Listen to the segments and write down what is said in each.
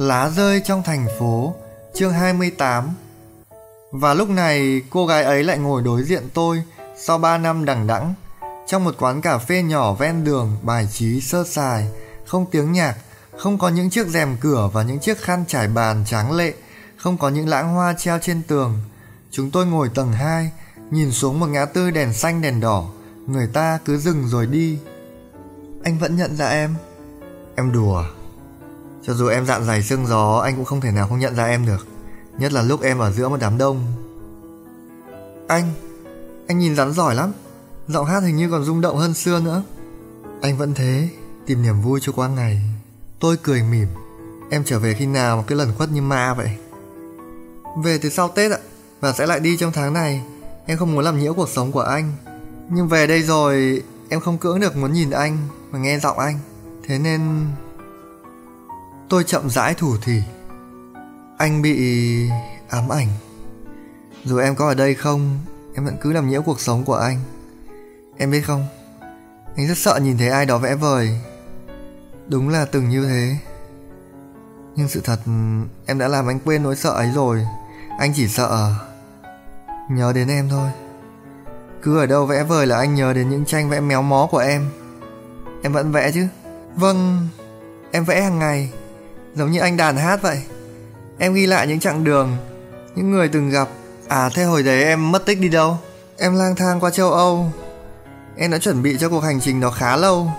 Lá rơi trong thành phố, chương 28 Và lúc này cô gái ấy lại ngồi đối diện tôi sau 3 năm đằng đẵng trong một quán cà phê nhỏ ven đường bài trí sơ sài, không tiếng nhạc, không có những chiếc rèm cửa và những chiếc khăn trải bàn tráng lệ, không có những lãng hoa treo trên tường. Chúng tôi ngồi tầng 2, nhìn xuống một ngã tư đèn xanh đèn đỏ, người ta cứ dừng rồi đi. Anh vẫn nhận ra em. Em đùa. À? Cho dù em dạn dày sương gió, anh cũng không thể nào không nhận ra em được. Nhất là lúc em ở giữa một đám đông. Anh, anh nhìn rắn giỏi lắm. Giọng hát hình như còn rung động hơn xưa nữa. Anh vẫn thế, tìm niềm vui cho qua ngày. Tôi cười mỉm. Em trở về khi nào mà cứ lần khuất như ma vậy? Về từ sau Tết ạ, và sẽ lại đi trong tháng này. Em không muốn làm nhiễu cuộc sống của anh. Nhưng về đây rồi, em không cưỡng được muốn nhìn anh và nghe giọng anh. Thế nên... Tôi chậm rãi thủ thỉ. Anh bị ám ảnh. Dù em có ở đây không, em vẫn cứ làm nhiễu cuộc sống của anh. Em biết không, anh rất sợ nhìn thấy ai đó vẽ vời. Đúng là từng như thế. Nhưng sự thật em đã làm anh quên nỗi sợ ấy rồi. Anh chỉ sợ nhớ đến em thôi. Cứ ở đâu vẽ vời là anh nhớ đến những tranh vẽ méo mó của em. Em vẫn vẽ chứ? Vâng, em vẽ hàng ngày, giống như anh đàn hát vậy. Em ghi lại những chặng đường, những người từng gặp. À thế hồi đấy em mất tích đi đâu? Em lang thang qua châu Âu. Em đã chuẩn bị cho cuộc hành trình đó khá lâu,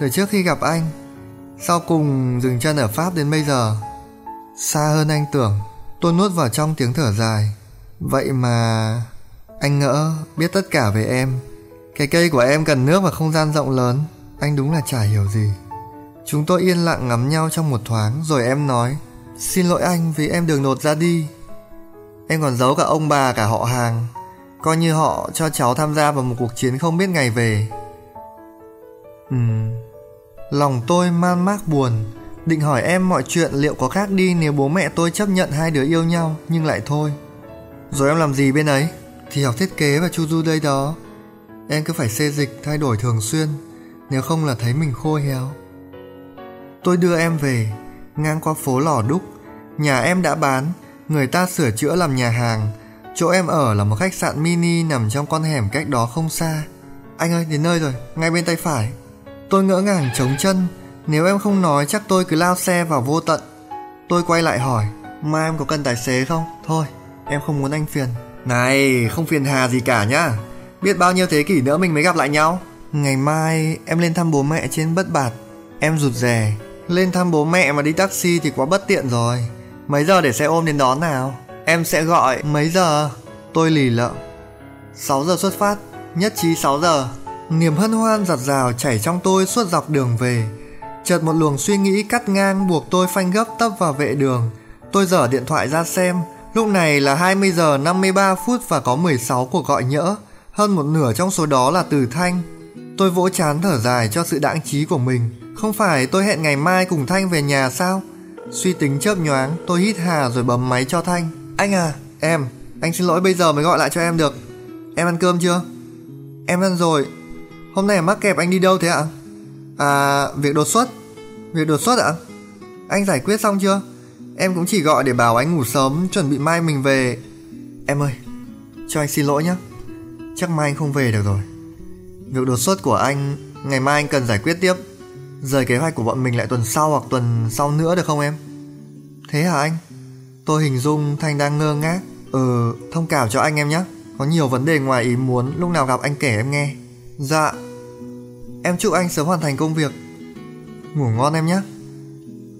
từ trước khi gặp anh. Sau cùng dừng chân ở Pháp đến bây giờ. Xa hơn anh tưởng, tôi nuốt vào trong tiếng thở dài. Vậy mà anh ngỡ biết tất cả về em. Cái cây của em cần nước và không gian rộng lớn, anh đúng là chả hiểu gì. Chúng tôi yên lặng ngắm nhau trong một thoáng, rồi em nói, Xin lỗi anh vì em đường đột ra đi. Em còn giấu cả ông bà, cả họ hàng. Coi như họ cho cháu tham gia vào một cuộc chiến không biết ngày về. Ừm. Lòng tôi man mác buồn, Định hỏi em mọi chuyện liệu có khác đi nếu bố mẹ tôi chấp nhận hai đứa yêu nhau, Nhưng lại thôi. Rồi em làm gì bên ấy? Thì học thiết kế và chu du đây đó. Em cứ phải xê dịch, thay đổi thường xuyên, Nếu không là thấy mình khô héo. Tôi đưa em về. Ngang qua phố lò đúc, Nhà em đã bán. Người ta sửa chữa làm nhà hàng. Chỗ em ở là một khách sạn mini nằm trong con hẻm cách đó không xa. Anh ơi, đến nơi rồi, Ngay bên tay phải. Tôi ngỡ ngàng chống chân. Nếu em không nói, chắc tôi cứ lao xe vào vô tận. Tôi quay lại hỏi Mai em có cần tài xế không? Thôi, em không muốn anh phiền. Này, không phiền hà gì cả nhá. Biết bao nhiêu thế kỷ nữa mình mới gặp lại nhau? Ngày mai em lên thăm bố mẹ trên bất bạt. Em rụt rè lên thăm bố mẹ mà đi taxi thì quá bất tiện rồi. Mấy giờ để xe ôm đến đón nào? Em sẽ gọi. Mấy giờ? Tôi lì lợm. 6 giờ xuất phát. Nhất trí 6 giờ. Niềm hân hoan giặt rào chảy trong tôi suốt dọc đường về. Chợt một luồng suy nghĩ cắt ngang buộc tôi phanh gấp tấp vào vệ đường. Tôi dở điện thoại ra xem. Lúc này là 20 giờ 53 phút và có 16 cuộc gọi nhỡ. Hơn một nửa trong số đó là từ Thanh. Tôi vỗ chán thở dài cho sự đãng trí của mình không phải tôi hẹn ngày mai cùng Thanh về nhà sao? Suy tính chớp nhoáng, tôi hít hà rồi bấm máy cho Thanh. Anh à, em, anh xin lỗi bây giờ mới gọi lại cho em được. Em ăn cơm chưa? Em ăn rồi. Hôm nay mắc kẹp anh đi đâu thế ạ? À, việc đột xuất. Việc đột xuất ạ? Anh giải quyết xong chưa? Em cũng chỉ gọi để bảo anh ngủ sớm, chuẩn bị mai mình về. Em ơi, cho anh xin lỗi nhé. Chắc mai anh không về được rồi. Việc đột xuất của anh, ngày mai anh cần giải quyết tiếp. Rời kế hoạch của bọn mình lại tuần sau hoặc tuần sau nữa được không em? Thế hả anh? Tôi hình dung Thanh đang ngơ ngác. Ừ, thông cảm cho anh em nhé. Có nhiều vấn đề ngoài ý muốn, lúc nào gặp anh kể em nghe. Dạ. Em chúc anh sớm hoàn thành công việc. Ngủ ngon em nhé.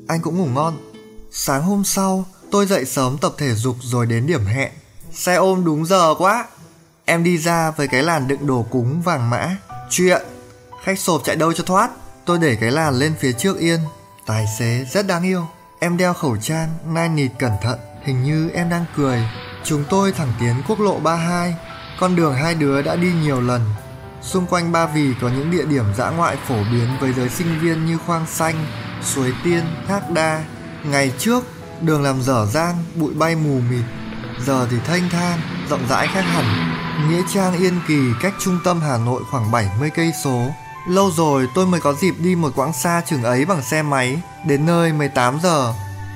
Anh cũng ngủ ngon. Sáng hôm sau, tôi dậy sớm tập thể dục rồi đến điểm hẹn. Xe ôm đúng giờ quá. Em đi ra với cái làn đựng đồ cúng vàng mã. Chuyện, khách sộp chạy đâu cho thoát. Tôi để cái làn lên phía trước yên Tài xế rất đáng yêu Em đeo khẩu trang, nai nịt cẩn thận Hình như em đang cười Chúng tôi thẳng tiến quốc lộ 32 Con đường hai đứa đã đi nhiều lần Xung quanh Ba Vì có những địa điểm dã ngoại phổ biến với giới sinh viên như Khoang Xanh, Suối Tiên, Thác Đa. Ngày trước, đường làm dở dang, bụi bay mù mịt. Giờ thì thanh thang, rộng rãi khác hẳn. Nghĩa Trang Yên Kỳ cách trung tâm Hà Nội khoảng 70 cây số. Lâu rồi tôi mới có dịp đi một quãng xa chừng ấy bằng xe máy, đến nơi 18 giờ.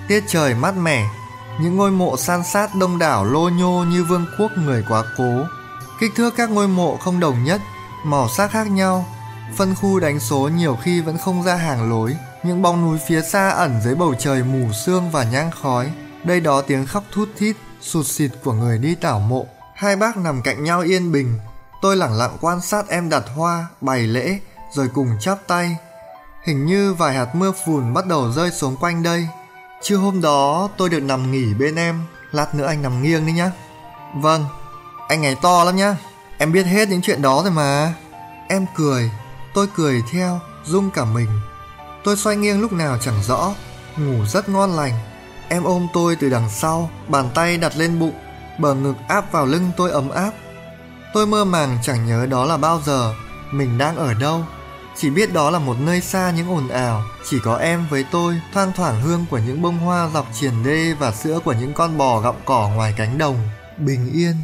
Tiết trời mát mẻ, những ngôi mộ san sát đông đảo lô nhô như vương quốc người quá cố. Kích thước các ngôi mộ không đồng nhất, màu sắc khác nhau, phân khu đánh số nhiều khi vẫn không ra hàng lối. Những bóng núi phía xa ẩn dưới bầu trời mù sương và nhang khói. Đây đó tiếng khóc thút thít, sụt xịt của người đi tảo mộ. Hai bác nằm cạnh nhau yên bình. Tôi lẳng lặng quan sát em đặt hoa, bày lễ, rồi cùng chắp tay. Hình như vài hạt mưa phùn bắt đầu rơi xuống quanh đây. Trưa hôm đó tôi được nằm nghỉ bên em, lát nữa anh nằm nghiêng đi nhá. Vâng, anh ngày to lắm nhá. Em biết hết những chuyện đó rồi mà. Em cười, tôi cười theo, rung cả mình. Tôi xoay nghiêng lúc nào chẳng rõ, ngủ rất ngon lành. Em ôm tôi từ đằng sau, bàn tay đặt lên bụng, bờ ngực áp vào lưng tôi ấm áp. Tôi mơ màng chẳng nhớ đó là bao giờ, mình đang ở đâu. Chỉ biết đó là một nơi xa những ồn ào, chỉ có em với tôi, thoang thoảng hương của những bông hoa dọc triển đê và sữa của những con bò gặm cỏ ngoài cánh đồng, bình yên.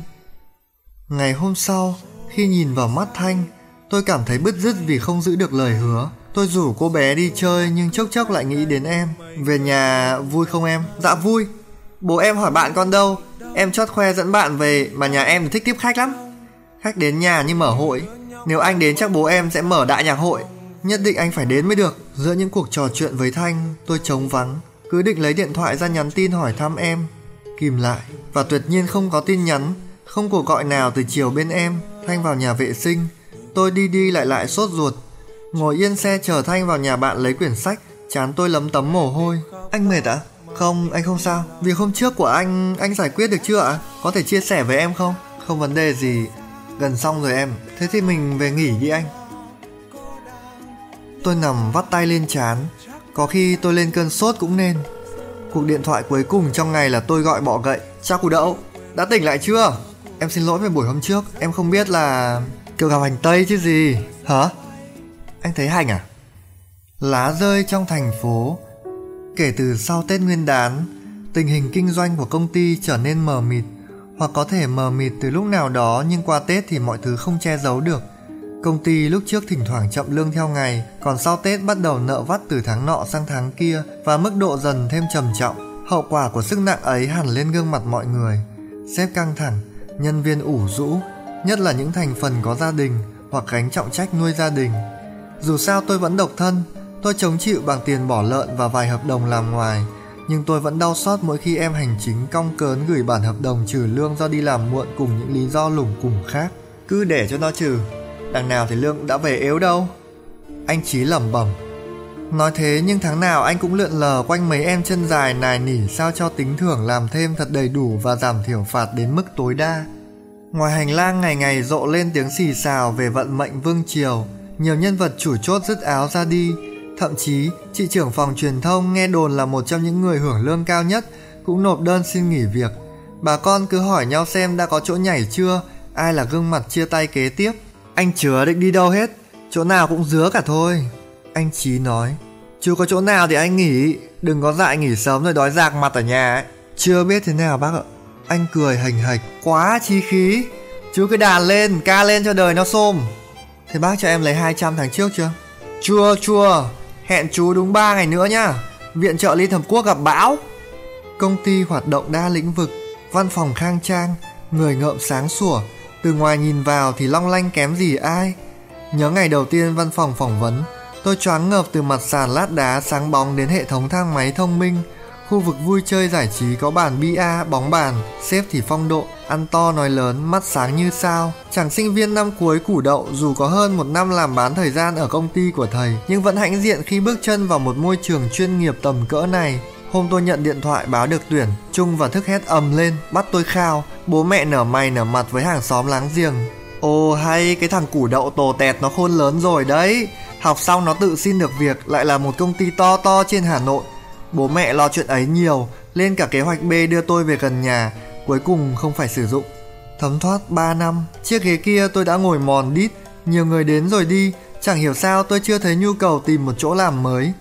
Ngày hôm sau, khi nhìn vào mắt Thanh, tôi cảm thấy bứt rứt vì không giữ được lời hứa. Tôi rủ cô bé đi chơi nhưng chốc chốc lại nghĩ đến em. Về nhà vui không em? Dạ vui. Bố em hỏi bạn con đâu? Em chót khoe dẫn bạn về mà nhà em thích tiếp khách lắm. Khách đến nhà như mở hội. Nếu anh đến chắc bố em sẽ mở đại nhạc hội. Nhất định anh phải đến mới được. Giữa những cuộc trò chuyện với Thanh, tôi trống vắng. Cứ định lấy điện thoại ra nhắn tin hỏi thăm em. Kìm lại. Và tuyệt nhiên không có tin nhắn. Không cuộc gọi nào từ chiều bên em. Thanh vào nhà vệ sinh. Tôi đi đi lại lại sốt ruột Ngồi yên xe chờ Thanh vào nhà bạn lấy quyển sách Chán tôi lấm tấm mồ hôi Anh mệt ạ? À? Không, anh không sao Việc hôm trước của anh, anh giải quyết được chưa ạ? Có thể chia sẻ với em không? Không vấn đề gì Gần xong rồi em. Thế thì mình về nghỉ đi anh. Tôi nằm vắt tay lên chán. Có khi tôi lên cơn sốt cũng nên. Cuộc điện thoại cuối cùng trong ngày là tôi gọi bọ gậy. Chào cụ đậu, Đã tỉnh lại chưa? Em xin lỗi về buổi hôm trước. Em không biết là... Kiểu gặp hành tây chứ gì. Hả? Anh thấy hành à? Lá rơi trong thành phố. Kể từ sau Tết Nguyên đán, Tình hình kinh doanh của công ty trở nên mờ mịt. Hoặc có thể mờ mịt từ lúc nào đó Nhưng qua Tết thì mọi thứ không che giấu được. Công ty lúc trước thỉnh thoảng chậm lương theo ngày Còn sau Tết bắt đầu nợ vắt từ tháng nọ sang tháng kia Và mức độ dần thêm trầm trọng. Hậu quả của sức nặng ấy hẳn lên gương mặt mọi người. Sếp căng thẳng Nhân viên ủ rũ Nhất là những thành phần có gia đình Hoặc gánh trọng trách nuôi gia đình. Dù sao tôi vẫn độc thân, tôi chống chịu bằng tiền bỏ lợn và vài hợp đồng làm ngoài, nhưng tôi vẫn đau xót mỗi khi em hành chính cong cớn gửi bản hợp đồng trừ lương do đi làm muộn cùng những lý do lủng củng khác. Cứ để cho nó trừ, đằng nào thì lương đã về yếu đâu. Anh Chí lẩm bẩm. Nói thế nhưng tháng nào anh cũng lượn lờ quanh mấy em chân dài nài nỉ sao cho tính thưởng làm thêm thật đầy đủ và giảm thiểu phạt đến mức tối đa. Ngoài hành lang ngày ngày rộ lên tiếng xì xào về vận mệnh vương triều, nhiều nhân vật chủ chốt dứt áo ra đi. Thậm chí, chị trưởng phòng truyền thông nghe đồn là một trong những người hưởng lương cao nhất cũng nộp đơn xin nghỉ việc. Bà con cứ hỏi nhau xem đã có chỗ nhảy chưa, ai là gương mặt chia tay kế tiếp. Anh chứa định đi đâu hết, chỗ nào cũng dứa cả thôi. Anh Chí nói, chưa có chỗ nào thì anh nghỉ, đừng có dại nghỉ sớm rồi đói rạc mặt ở nhà ấy. Chưa biết thế nào bác ạ. Anh cười hành hạch, quá chi khí. Chú cứ đàn lên, ca lên cho đời nó xôm. Thế bác cho em lấy 200 tháng trước chưa? Chưa, chưa. Hẹn chú đúng 3 ngày nữa nhá. Viện trợ Liên Hợp Quốc gặp bão. Công ty hoạt động đa lĩnh vực, văn phòng khang trang, người ngợm sáng sủa. Từ ngoài nhìn vào thì long lanh kém gì ai. Nhớ ngày đầu tiên văn phòng phỏng vấn, tôi choáng ngợp từ mặt sàn lát đá sáng bóng đến hệ thống thang máy thông minh, Khu vực vui chơi giải trí có bàn bia, bóng bàn, xếp thì phong độ, ăn to nói lớn, mắt sáng như sao. Chàng sinh viên năm cuối củ đậu dù có hơn một năm làm bán thời gian ở công ty của thầy, nhưng vẫn hãnh diện khi bước chân vào một môi trường chuyên nghiệp tầm cỡ này. Hôm tôi nhận điện thoại báo được tuyển, Trung và Thức hét ầm lên, bắt tôi khao, bố mẹ nở mày nở mặt với hàng xóm láng giềng. Ồ hay, cái thằng củ đậu tồ tẹt nó khôn lớn rồi đấy. Học xong nó tự xin được việc, lại là một công ty to to trên Hà Nội Bố mẹ lo chuyện ấy nhiều, lên cả kế hoạch B đưa tôi về gần nhà, cuối cùng không phải sử dụng. Thấm thoát 3 năm, chiếc ghế kia tôi đã ngồi mòn đít, nhiều người đến rồi đi, chẳng hiểu sao tôi chưa thấy nhu cầu tìm một chỗ làm mới.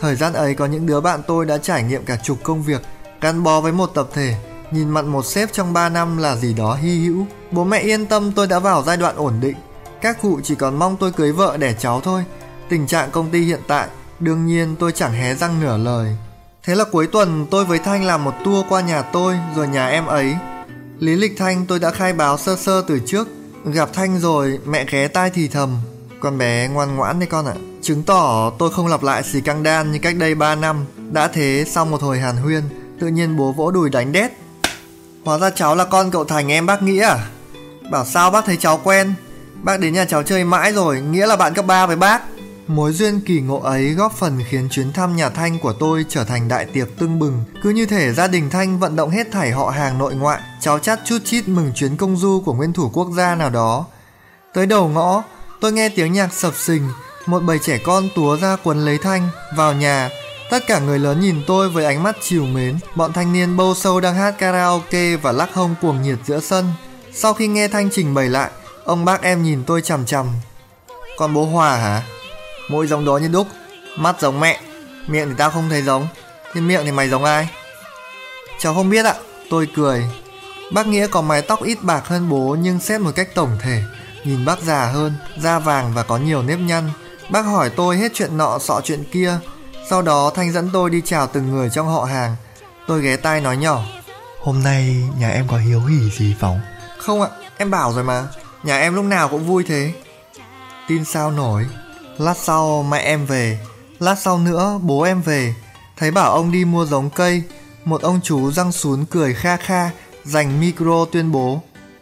Thời gian ấy có những đứa bạn tôi đã trải nghiệm cả chục công việc, gắn bó với một tập thể, nhìn mặn một sếp trong 3 năm là gì đó hy hữu. Bố mẹ yên tâm tôi đã vào giai đoạn ổn định. Các cụ chỉ còn mong tôi cưới vợ đẻ cháu thôi. Tình trạng công ty hiện tại, đương nhiên tôi chẳng hé răng nửa lời. Thế là cuối tuần tôi với Thanh làm một tour qua nhà tôi rồi nhà em ấy. Lý lịch Thanh tôi đã khai báo sơ sơ từ trước. Gặp Thanh rồi mẹ ghé tai thì thầm. Con bé ngoan ngoãn đấy con ạ. Chứng tỏ tôi không lặp lại xì căng đan như cách đây 3 năm. Đã thế sau một hồi hàn huyên, tự nhiên bố vỗ đùi đánh đét. Hóa ra cháu là con cậu Thành em bác Nghĩa à? Bảo sao bác thấy cháu quen Bác đến nhà cháu chơi mãi rồi Nghĩa là bạn cấp 3 với bác Mối duyên kỳ ngộ ấy góp phần khiến chuyến thăm nhà Thanh của tôi trở thành đại tiệc tưng bừng. Cứ như thể gia đình Thanh vận động hết thảy họ hàng nội ngoại, cháu chắt chút chít mừng chuyến công du của nguyên thủ quốc gia nào đó. Tới đầu ngõ, tôi nghe tiếng nhạc sập sình, một bầy trẻ con túa ra quấn lấy Thanh, vào nhà. Tất cả người lớn nhìn tôi với ánh mắt chiều mến, bọn thanh niên bâu sâu đang hát karaoke và lắc hông cuồng nhiệt giữa sân. Sau khi nghe Thanh trình bày lại, ông bác em nhìn tôi chằm chằm. Con bố Hòa hả? Mũi giống đó như đúc. Mắt giống mẹ Miệng thì tao không thấy giống. Nhưng miệng thì mày giống ai? Cháu không biết ạ Tôi cười. Bác Nghĩa có mái tóc ít bạc hơn bố Nhưng xét một cách tổng thể. Nhìn bác già hơn Da vàng và có nhiều nếp nhăn. Bác hỏi tôi hết chuyện nọ sọ chuyện kia. Sau đó Thanh dẫn tôi đi chào từng người trong họ hàng. Tôi ghé tai nói nhỏ. Hôm nay nhà em có hiếu hỉ gì phóng? Không ạ Em bảo rồi mà. Nhà em lúc nào cũng vui thế. Tin sao nổi Lát sau mẹ em về. Lát sau nữa bố em về. Thấy bảo ông đi mua giống cây Một ông chú răng xuống cười kha kha Dành micro tuyên bố.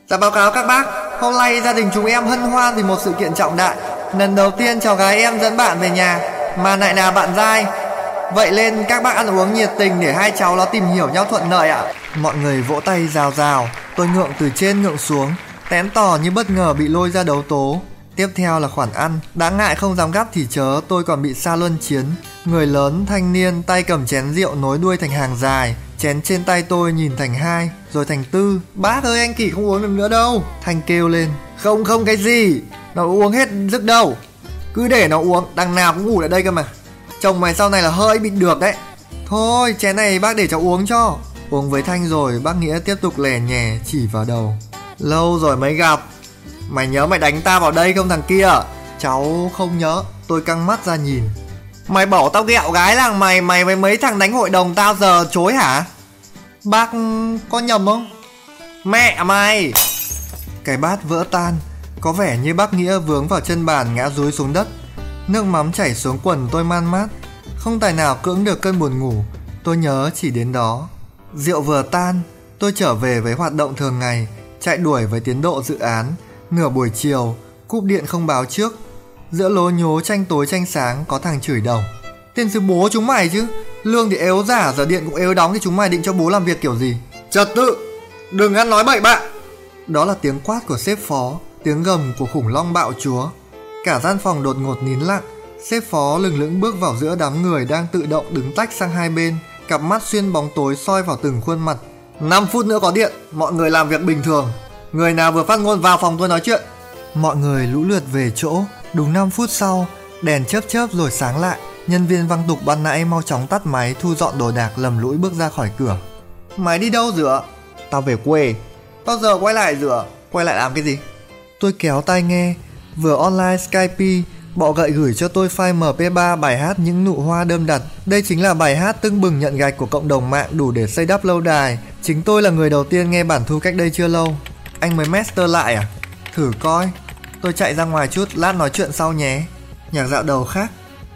Dạ báo cáo các bác Hôm nay gia đình chúng em hân hoan vì một sự kiện trọng đại. Lần đầu tiên cháu gái em dẫn bạn về nhà Mà lại là bạn dai. Vậy lên các bác ăn uống nhiệt tình để hai cháu nó tìm hiểu nhau thuận lợi ạ. Mọi người vỗ tay rào rào Tôi ngượng từ trên ngượng xuống Tén tỏ như bất ngờ bị lôi ra đấu tố Tiếp theo là khoản ăn. Đã ngại không dám gắp thì chớ, Tôi còn bị xa luân chiến. Người lớn, thanh niên, tay cầm chén rượu nối đuôi thành hàng dài, Chén trên tay tôi nhìn thành hai, Rồi thành tư. Bác ơi, anh Kỳ không uống được nữa đâu. Thanh kêu lên, Không không, cái gì? Nó uống hết dứt đâu. Cứ để nó uống, Đằng nào cũng ngủ lại đây cơ mà. Chồng mày sau này là hơi bị được đấy. Thôi, chén này bác để cháu uống cho. Uống với Thanh rồi, bác Nghĩa tiếp tục lè nhè chỉ vào đầu. Lâu rồi mới gặp. Mày nhớ mày đánh ta vào đây không thằng kia? Cháu không nhớ, Tôi căng mắt ra nhìn. Mày bỏ tao ghẹo gái làng, mày Mày với mấy thằng đánh hội đồng tao giờ chối hả? Bác có nhầm không? Mẹ mày! Cái bát vỡ tan, Có vẻ như bác Nghĩa vướng vào chân bàn ngã rúi xuống đất. Nước mắm chảy xuống quần tôi man mát, Không tài nào cưỡng được cơn buồn ngủ. Tôi nhớ chỉ đến đó. Rượu vừa tan, Tôi trở về với hoạt động thường ngày, Chạy đuổi với tiến độ dự án. Nửa buổi chiều, cúp điện không báo trước. Giữa lố nhố tranh tối tranh sáng có thằng chửi đầu. Tên sư bố chúng mày chứ. Lương thì ếu giả, giờ điện cũng ếu đóng thì chúng mày định cho bố làm việc kiểu gì? Trật tự, đừng ăn nói bậy bạ. Đó là tiếng quát của sếp phó, tiếng gầm của khủng long bạo chúa. Cả gian phòng đột ngột nín lặng, sếp phó lừng lững bước vào giữa đám người đang tự động đứng tách sang hai bên, cặp mắt xuyên bóng tối soi vào từng khuôn mặt. 5 phút nữa có điện, mọi người làm việc bình thường. Người nào vừa phát ngôn vào phòng tôi nói chuyện. Mọi người lũ lượt về chỗ. Đúng 5 phút sau Đèn chớp chớp rồi sáng lại. Nhân viên văng tục ban nãy mau chóng tắt máy Thu dọn đồ đạc lầm lũi bước ra khỏi cửa. Mày đi đâu rửa? Tao về quê. Bao giờ quay lại rửa. Quay lại làm cái gì? Tôi kéo tai nghe. Vừa online Skype Bọ gậy gửi cho tôi file MP3 bài hát những nụ hoa đơm đặt. Đây chính là bài hát tưng bừng nhận gạch của cộng đồng mạng đủ để xây đắp lâu đài. Chính tôi là người đầu tiên nghe bản thu cách đây chưa lâu. Anh mới master lại à? Thử coi. Tôi chạy ra ngoài chút, lát nói chuyện sau nhé. Nhạc dạo đầu khác,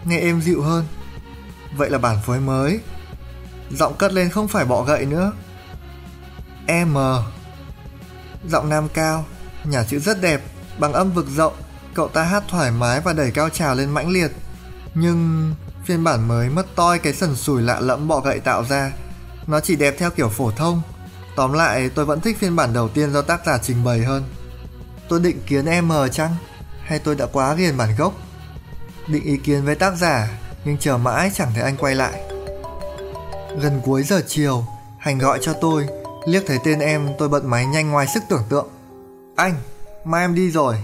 nghe êm dịu hơn. Vậy là bản phối mới. Giọng cất lên không phải bọ gậy nữa. M. Giọng nam cao, nhà chữ rất đẹp, bằng âm vực rộng, cậu ta hát thoải mái và đẩy cao trào lên mãnh liệt. Nhưng phiên bản mới mất toi cái sần sùi lạ lẫm bọ gậy tạo ra. Nó chỉ đẹp theo kiểu phổ thông, Tóm lại tôi vẫn thích phiên bản đầu tiên do tác giả trình bày hơn Tôi định kiến M chăng? Hay tôi đã quá ghiền bản gốc? Định ý kiến với tác giả Nhưng chờ mãi chẳng thấy anh quay lại Gần cuối giờ chiều Hành gọi cho tôi Liếc thấy tên em tôi bận máy nhanh ngoài sức tưởng tượng Anh, mai em đi rồi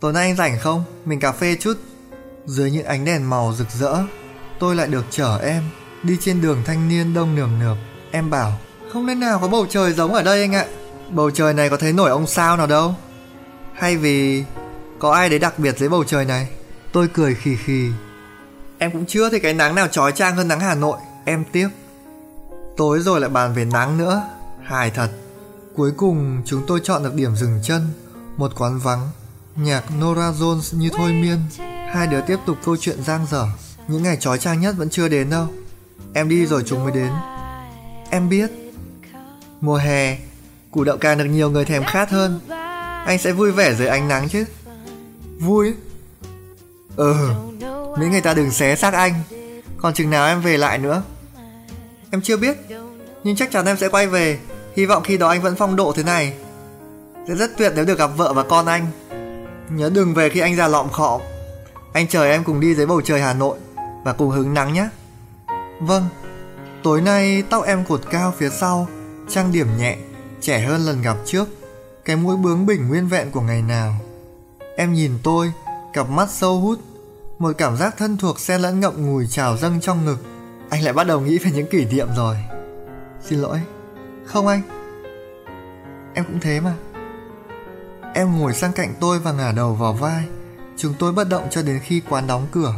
Tối nay anh rảnh không? Mình cà phê chút Dưới những ánh đèn màu rực rỡ Tôi lại được chở em Đi trên đường thanh niên đông nườm nượp Em bảo không nên nào có bầu trời giống ở đây anh ạ Bầu trời này có thấy nổi ông sao nào đâu Hay vì Có ai đấy đặc biệt dưới bầu trời này Tôi cười khì khì Em cũng chưa thấy cái nắng nào trói trang hơn nắng Hà Nội Em tiếc Tối rồi lại bàn về nắng nữa, hài thật. Cuối cùng chúng tôi chọn được điểm dừng chân, một quán vắng, nhạc Nora Jones như thôi miên. Hai đứa tiếp tục câu chuyện giang dở. Những ngày trói trang nhất vẫn chưa đến đâu. Em đi rồi chúng mới đến. Em biết. Mùa hè, củ đậu càng được nhiều người thèm khát hơn. Anh sẽ vui vẻ dưới ánh nắng chứ. Vui? Ừ, mấy người ta đừng xé xác anh. Còn chừng nào em về lại nữa? Em chưa biết, nhưng chắc chắn em sẽ quay về. Hy vọng khi đó anh vẫn phong độ thế này. Sẽ rất tuyệt nếu được gặp vợ và con anh. Nhớ đừng về khi anh già lọm khọm. Anh chờ em cùng đi dưới bầu trời Hà Nội và cùng hứng nắng nhé. Vâng, tối nay tóc em cột cao phía sau, trang điểm nhẹ, trẻ hơn lần gặp trước. Cái mũi bướng bỉnh nguyên vẹn của ngày nào. Em nhìn tôi, cặp mắt sâu hút, một cảm giác thân thuộc xen lẫn ngậm ngùi trào dâng trong ngực. Anh lại bắt đầu nghĩ về những kỷ niệm rồi. Xin lỗi. Không anh. Em cũng thế mà. Em ngồi sang cạnh tôi và ngả đầu vào vai. Chúng tôi bất động cho đến khi quán đóng cửa.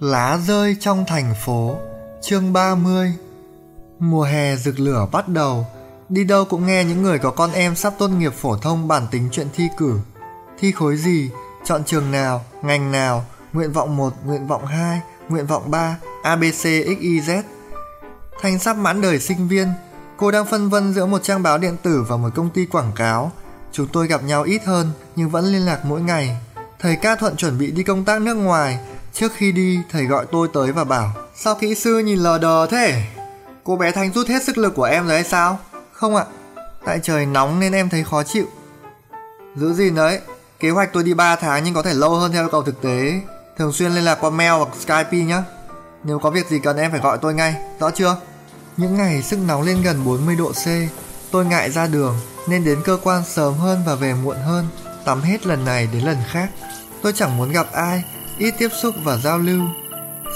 Lá rơi trong thành phố, chương 30. Mùa hè rực lửa bắt đầu, đi đâu cũng nghe những người có con em sắp tốt nghiệp phổ thông bản tính chuyện thi cử. Thi khối gì, chọn trường nào, ngành nào, nguyện vọng 1, nguyện vọng 2, nguyện vọng 3, ABC XYZ. Thanh sắp mãn đời sinh viên, cô đang phân vân giữa một trang báo điện tử và một công ty quảng cáo. Chúng tôi gặp nhau ít hơn nhưng vẫn liên lạc mỗi ngày. Thầy ca thuận chuẩn bị đi công tác nước ngoài. Trước khi đi, thầy gọi tôi tới và bảo Sao kỹ sư nhìn lờ đờ thế? Cô bé Thanh rút hết sức lực của em rồi hay sao? Không ạ, tại trời nóng nên em thấy khó chịu. Giữ gìn đấy, kế hoạch tôi đi 3 tháng nhưng có thể lâu hơn theo yêu cầu thực tế. Thường xuyên liên lạc qua mail hoặc Skype nhé. Nếu có việc gì cần em phải gọi tôi ngay, rõ chưa? Những ngày sức nóng lên gần 40 độ C, tôi ngại ra đường nên đến cơ quan sớm hơn và về muộn hơn, tắm hết lần này đến lần khác. Tôi chẳng muốn gặp ai, ít tiếp xúc và giao lưu.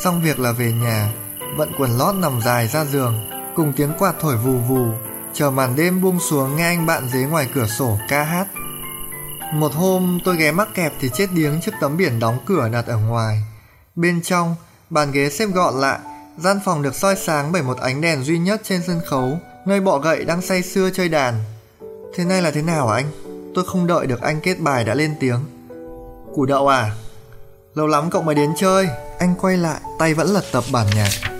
Xong việc là về nhà, vận quần lót nằm dài ra giường, cùng tiếng quạt thổi vù vù, chờ màn đêm buông xuống nghe anh bạn dưới ngoài cửa sổ ca hát. Một hôm tôi ghé mắc kẹp thì chết điếng trước tấm biển đóng cửa đặt ở ngoài. Bên trong, bàn ghế xếp gọn lại, gian phòng được soi sáng bởi một ánh đèn duy nhất trên sân khấu, nơi bọ gậy đang say sưa chơi đàn. Thế này là thế nào hả anh? Tôi không đợi được anh kết bài đã lên tiếng. Củ đậu à? Lâu lắm cậu mới đến chơi. Anh quay lại, tay vẫn lật tập bản nhạc.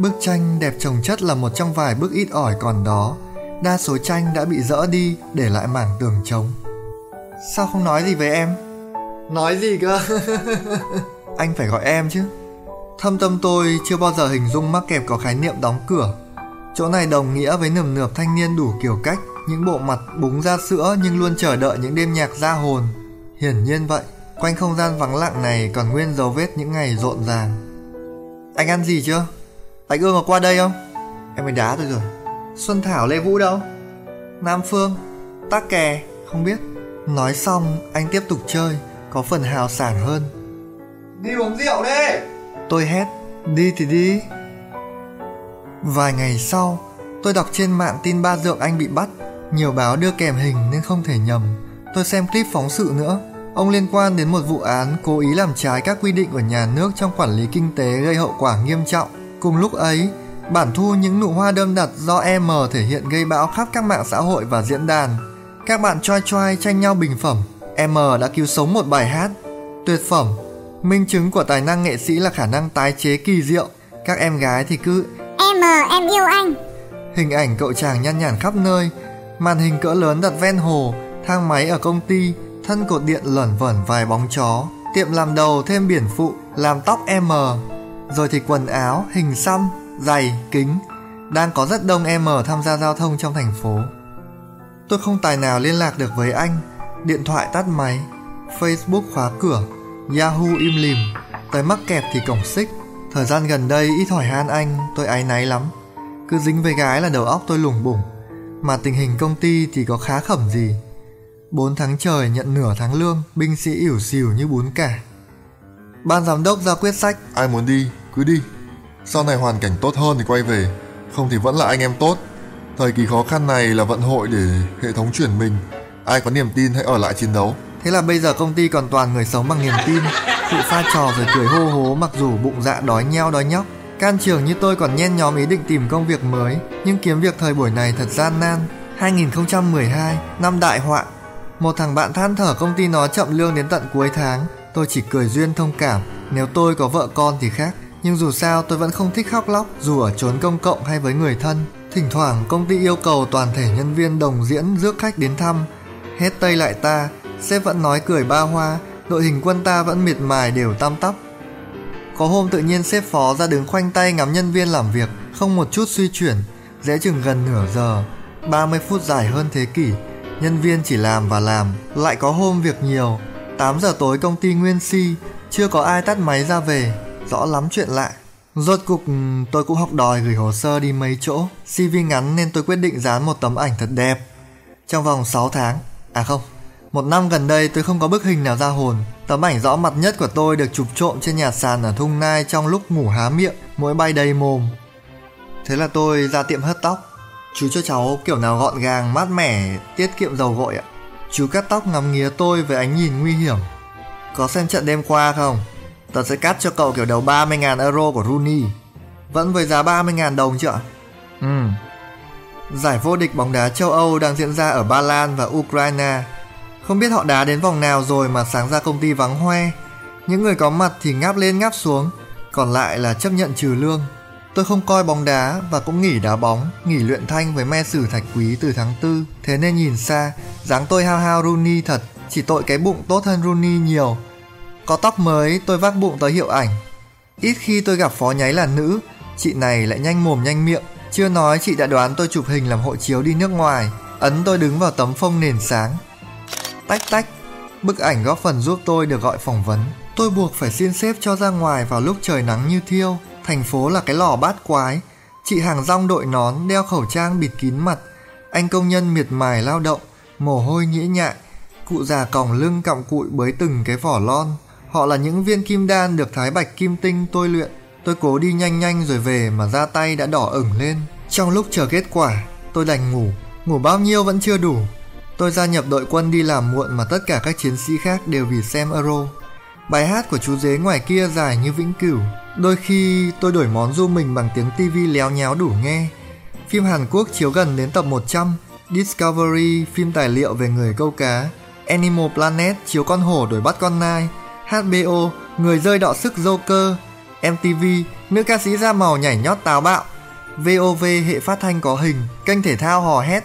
Bức tranh đẹp trồng chất là một trong vài bức ít ỏi còn đó. Đa số tranh đã bị dỡ đi để lại mảng tường trống. Sao không nói gì với em? Nói gì cơ? anh phải gọi em chứ. Thâm tâm tôi chưa bao giờ hình dung mắc kẹp có khái niệm đóng cửa. Chỗ này đồng nghĩa với nườm nượp thanh niên đủ kiểu cách, những bộ mặt búng ra sữa nhưng luôn chờ đợi những đêm nhạc ra hồn. Hiển nhiên vậy, quanh không gian vắng lặng này còn nguyên dấu vết những ngày rộn ràng. Anh ăn gì chưa? Bạch ương có qua đây không? Em mới đá tôi rồi. Xuân Thảo Lê Vũ đâu? Nam Phương, Tắc Kè, không biết. Nói xong, anh tiếp tục chơi, có phần hào sảng hơn. Đi uống rượu đi! Tôi hét, đi thì đi. Vài ngày sau, tôi đọc trên mạng tin ba dượng anh bị bắt. Nhiều báo đưa kèm hình nên không thể nhầm. Tôi xem clip phóng sự nữa. Ông liên quan đến một vụ án cố ý làm trái các quy định của nhà nước trong quản lý kinh tế gây hậu quả nghiêm trọng. Cùng lúc ấy, bản thu những nụ hoa đơm đặt do em thể hiện gây bão khắp các mạng xã hội và diễn đàn. Các bạn choi choi tranh nhau bình phẩm. Em đã cứu sống một bài hát. Tuyệt phẩm. Minh chứng của tài năng nghệ sĩ là khả năng tái chế kỳ diệu. Các em gái thì cứ Em em yêu anh. Hình ảnh cậu chàng nhăn nhản khắp nơi. Màn hình cỡ lớn đặt ven hồ, thang máy ở công ty, thân cột điện lởn vởn vài bóng chó. Tiệm làm đầu thêm biển phụ, làm tóc M. Rồi thì quần áo, hình xăm, giày, kính. Đang có rất đông em ở tham gia giao thông trong thành phố. Tôi không tài nào liên lạc được với anh. Điện thoại tắt máy Facebook khóa cửa Yahoo im lìm. Tới mắc kẹp thì cổng xích. Thời gian gần đây ít hỏi han anh Tôi áy náy lắm. Cứ dính với gái là đầu óc tôi lủng bủng. Mà tình hình công ty thì có khá khẩm gì. 4 tháng trời nhận nửa tháng lương Binh sĩ ỉu xìu như bún cả Ban giám đốc ra quyết sách Ai muốn đi, cứ đi Sau này hoàn cảnh tốt hơn thì quay về Không thì vẫn là anh em tốt Thời kỳ khó khăn này là vận hội để hệ thống chuyển mình. Ai có niềm tin hãy ở lại chiến đấu. Thế là bây giờ công ty còn toàn người sống bằng niềm tin, sự pha trò rồi cười hô hố mặc dù bụng dạ đói nheo đói nhóc. Can trường như tôi còn nhen nhóm ý định tìm công việc mới, nhưng kiếm việc thời buổi này thật gian nan. 2012, năm đại họa. Một thằng bạn than thở công ty nó chậm lương đến tận cuối tháng. Tôi chỉ cười duyên thông cảm, nếu tôi có vợ con thì khác. Nhưng dù sao tôi vẫn không thích khóc lóc dù ở chốn công cộng hay với người thân. Thỉnh thoảng công ty yêu cầu toàn thể nhân viên đồng diễn rước khách đến thăm. Hết tây lại ta, sếp vẫn nói cười ba hoa, đội hình quân ta vẫn miệt mài đều tam tắp. Có hôm tự nhiên sếp phó ra đứng khoanh tay ngắm nhân viên làm việc, không một chút suy chuyển, dễ chừng gần nửa giờ, 30 phút dài hơn thế kỷ, nhân viên chỉ làm và làm, lại có hôm việc nhiều, 8 giờ tối công ty nguyên si, chưa có ai tắt máy ra về, rõ lắm chuyện lạ. Rốt cục ừ, tôi cũng học đòi gửi hồ sơ đi mấy chỗ, CV ngắn nên tôi quyết định dán một tấm ảnh thật đẹp. Trong vòng 6 tháng, à không, một năm gần đây tôi không có bức hình nào ra hồn. Tấm ảnh rõ mặt nhất của tôi được chụp trộm trên nhà sàn ở Thung Nai trong lúc ngủ há miệng, mỗi bay đầy mồm. Thế là tôi ra tiệm hớt tóc. Chú cho cháu kiểu nào gọn gàng, mát mẻ, tiết kiệm dầu gội ạ. Chú cắt tóc ngắm nghía tôi với ánh nhìn nguy hiểm. Có xem trận đêm qua không? Tớ sẽ cắt cho cậu kiểu đầu 30.000 euro của Rooney. Vẫn với giá 30.000 đồng chứ ạ? Ừ. Giải vô địch bóng đá châu Âu đang diễn ra ở Ba Lan và Ukraine. Không biết họ đá đến vòng nào rồi mà sáng ra công ty vắng hoe. Những người có mặt thì ngáp lên ngáp xuống, còn lại là chấp nhận trừ lương. Tôi không coi bóng đá và cũng nghỉ đá bóng, nghỉ luyện thanh với me sử thạch quý từ tháng 4. Thế nên nhìn xa, dáng tôi hao hao Rooney thật, chỉ tội cái bụng tốt hơn Rooney nhiều. Có tóc mới, tôi vác bụng tới hiệu ảnh. Ít khi tôi gặp phó nháy là nữ, chị này lại nhanh mồm nhanh miệng. Chưa nói chị đã đoán tôi chụp hình làm hộ chiếu đi nước ngoài, ấn tôi đứng vào tấm phông nền sáng. Tách tách, bức ảnh góp phần giúp tôi được gọi phỏng vấn. Tôi buộc phải xin xếp cho ra ngoài vào lúc trời nắng như thiêu. Thành phố là cái lò bát quái. Chị hàng rong đội nón, đeo khẩu trang bịt kín mặt. Anh công nhân miệt mài lao động, mồ hôi nhễ nhại. Cụ già còng lưng cọng cụi bới từng cái vỏ lon. Họ là những viên kim đan được thái bạch kim tinh tôi luyện. Tôi cố đi nhanh nhanh rồi về mà da tay đã đỏ ửng lên. Trong lúc chờ kết quả, tôi đành ngủ. Ngủ bao nhiêu vẫn chưa đủ. Tôi gia nhập đội quân đi làm muộn mà tất cả các chiến sĩ khác đều vì xem Euro. Bài hát của chú dế ngoài kia dài như vĩnh cửu. Đôi khi tôi đổi món du mình bằng tiếng tivi léo nháo đủ nghe. Phim Hàn Quốc chiếu gần đến tập 100, Discovery phim tài liệu về người câu cá, Animal Planet chiếu con hổ đuổi bắt con nai, HBO người rơi đọ sức Joker, MTV nữ ca sĩ da màu nhảy nhót táo bạo, VOV hệ phát thanh có hình, kênh thể thao hò hét.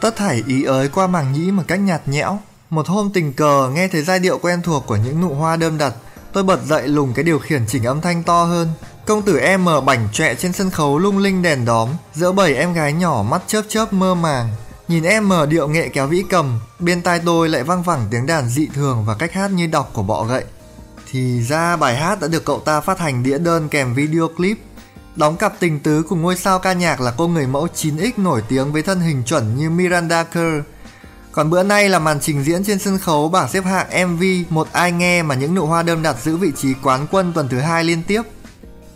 Tất thảy ý ới qua màng nhĩ một cách nhạt nhẽo. Một hôm tình cờ nghe thấy giai điệu quen thuộc của những nụ hoa đơm đặt, tôi bật dậy lùng cái điều khiển chỉnh âm thanh to hơn. Công tử em mở bảnh trẹ trên sân khấu lung linh đèn đóm, giữa bầy em gái nhỏ mắt chớp chớp mơ màng. Nhìn em mở điệu nghệ kéo vĩ cầm, bên tai tôi lại vang vẳng tiếng đàn dị thường và cách hát như đọc của bọ gậy. Thì ra bài hát đã được cậu ta phát hành đĩa đơn kèm video clip. Đóng cặp tình tứ cùng ngôi sao ca nhạc là cô người mẫu 9X nổi tiếng với thân hình chuẩn như Miranda Kerr. Còn bữa nay là màn trình diễn trên sân khấu bảng xếp hạng MV Một ai nghe mà những nụ hoa đơm đặt giữ vị trí quán quân tuần thứ hai liên tiếp.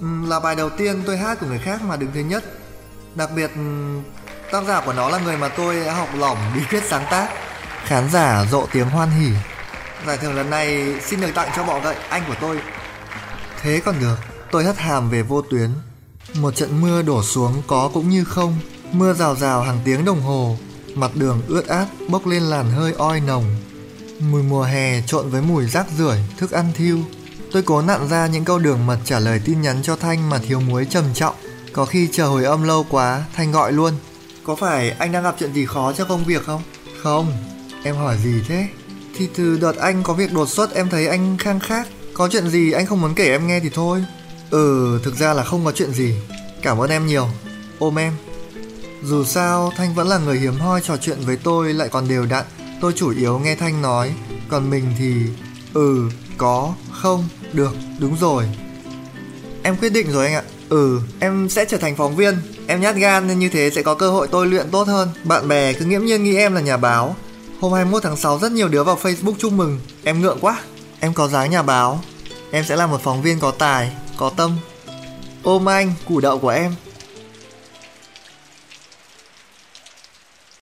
Là bài đầu tiên tôi hát của người khác mà đứng thứ nhất. Đặc biệt tác giả của nó là người mà tôi đã học lỏng bí quyết sáng tác. Khán giả rộ tiếng hoan hỉ. Giải thưởng lần này xin được tặng cho bọn gậy anh của tôi. Thế còn được, tôi hất hàm về vô tuyến. Một trận mưa đổ xuống có cũng như không, mưa rào rào hàng tiếng đồng hồ, mặt đường ướt át bốc lên làn hơi oi nồng. Mùi mùa hè trộn với mùi rác rưởi, thức ăn thiêu. Tôi cố nặn ra những câu đường mật trả lời tin nhắn cho Thanh mà thiếu muối trầm trọng. Có khi chờ hồi âm lâu quá, Thanh gọi luôn. Có phải anh đang gặp chuyện gì khó cho công việc không? Không, em hỏi gì thế? Thì từ đợt anh có việc đột xuất em thấy anh khang khác. Có chuyện gì anh không muốn kể em nghe thì thôi. Ừ, thực ra là không có chuyện gì. Cảm ơn em nhiều. Ôm em. Dù sao, Thanh vẫn là người hiếm hoi trò chuyện với tôi lại còn đều đặn. Tôi chủ yếu nghe Thanh nói, còn mình thì... Ừ, có, không, được, đúng rồi. Em quyết định rồi anh ạ. Ừ, em sẽ trở thành phóng viên. Em nhát gan nên như thế sẽ có cơ hội tôi luyện tốt hơn. Bạn bè cứ nghiễm nhiên nghĩ em là nhà báo. Hôm 21 tháng 6 rất nhiều đứa vào Facebook chúc mừng. Em ngượng quá. Em có dáng nhà báo. Em sẽ là một phóng viên có tài, có tâm. Ôm anh, củ đậu của em.